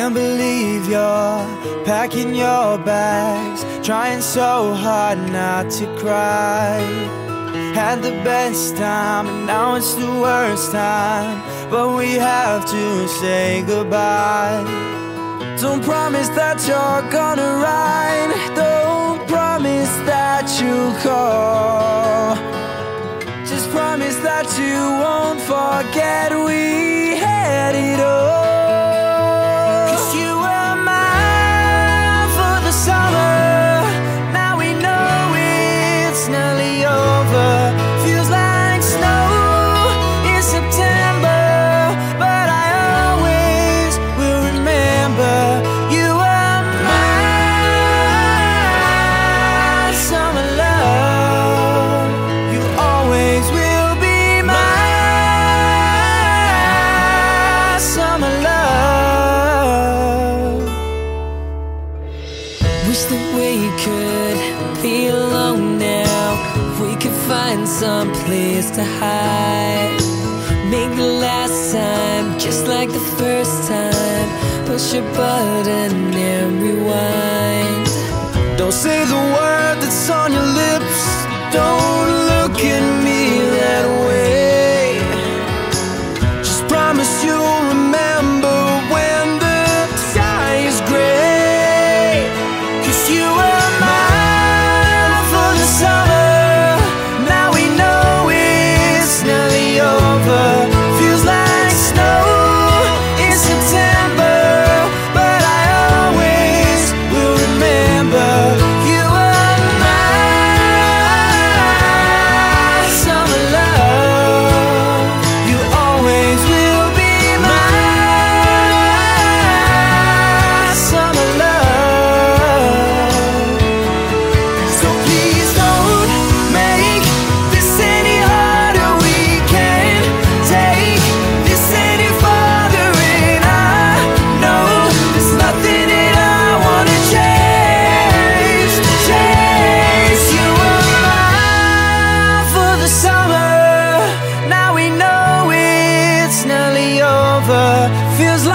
I can't believe you're packing your bags, trying so hard not to cry. Had the best time, and now it's the worst time. But we have to say goodbye. Don't promise that you're gonna ride. Don't promise that you'll call. Just promise that you won't forget we Wish that we could be alone now. We could find some place to hide. Make the last time just like the first time. Push a button and rewind. Don't say the word that's on your lips. Feels